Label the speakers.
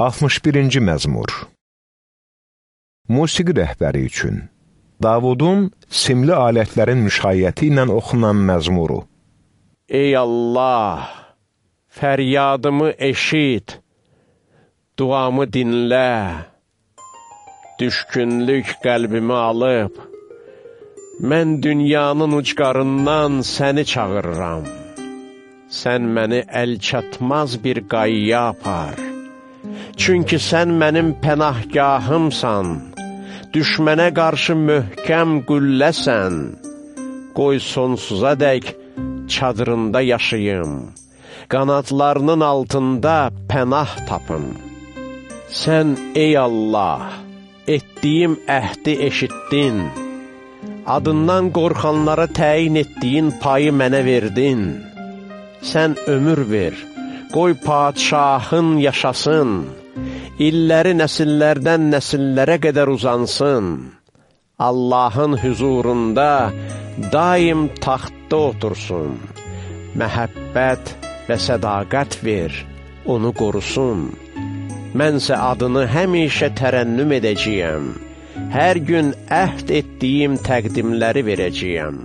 Speaker 1: 61-ci məzmur Musiqi rəhbəri üçün Davudun simli alətlərin müşayiəti ilə oxunan məzmuru
Speaker 2: Ey Allah, fəryadımı eşit, duamı dinlə, düşkünlük qəlbimi alıb, mən dünyanın ucqarından səni çağırıram. Sən məni əl çatmaz bir qayya apar. Çünki sən mənim pənahgahımsan, düşmənə qarşı möhkəm qülləsən. Qoy sonsuza dək çadırında yaşayım, qanadlarının altında pənah tapım. Sən, ey Allah, etdiyim əhdi eşitdin, adından qorxanlara təyin etdiyin payı mənə verdin. Sən ömür ver, qoy padşahın yaşasın, illəri nəsillərdən nəsillərə qədər uzansın. Allahın hüzurunda daim taxtda otursun. Məhəbbət və sədaqət ver, onu qorusun. Mənsə adını həmişə tərənnüm edəcəyəm. Hər gün əhd etdiyim təqdimləri verəcəyəm.